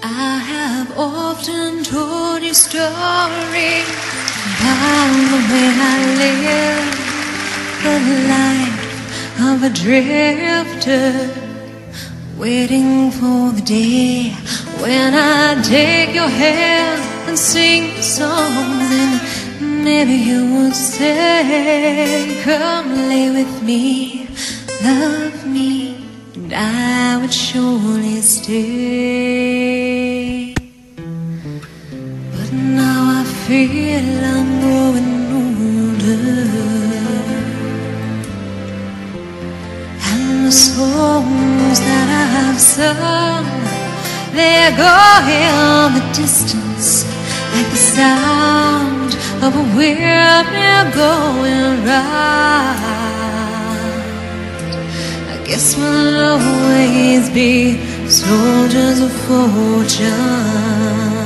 I have often told you stories about the way I live the life of a drifter, waiting for the day when I take your hand and sing songs, and maybe you would say, "Come lay with me, love me." And I would surely stay. Feel I'm growing older. And the songs that I've sung, they're going on the distance like the sound of a windmill going round. I guess we'll always be soldiers of fortune.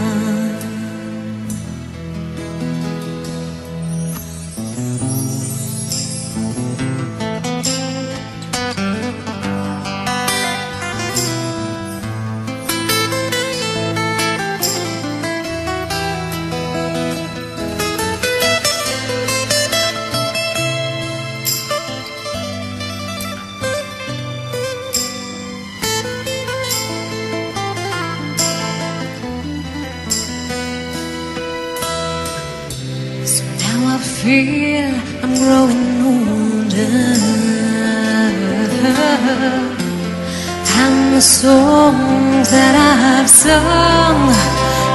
Feel I'm growing older. And the songs that I've sung,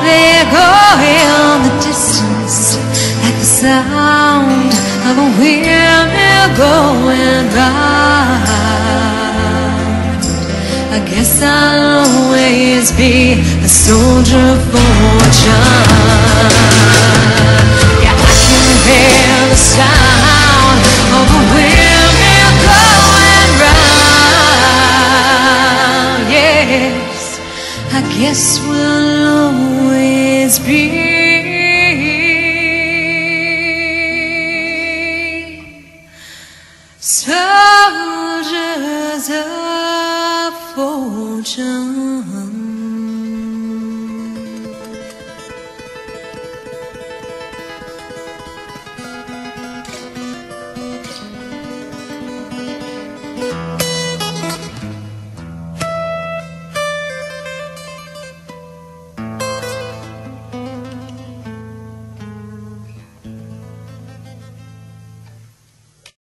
they're going on the distance like the sound of a windmill going round. I guess I'll always be a soldier of fortune. Guess we'll always be. Soldiers of fortune.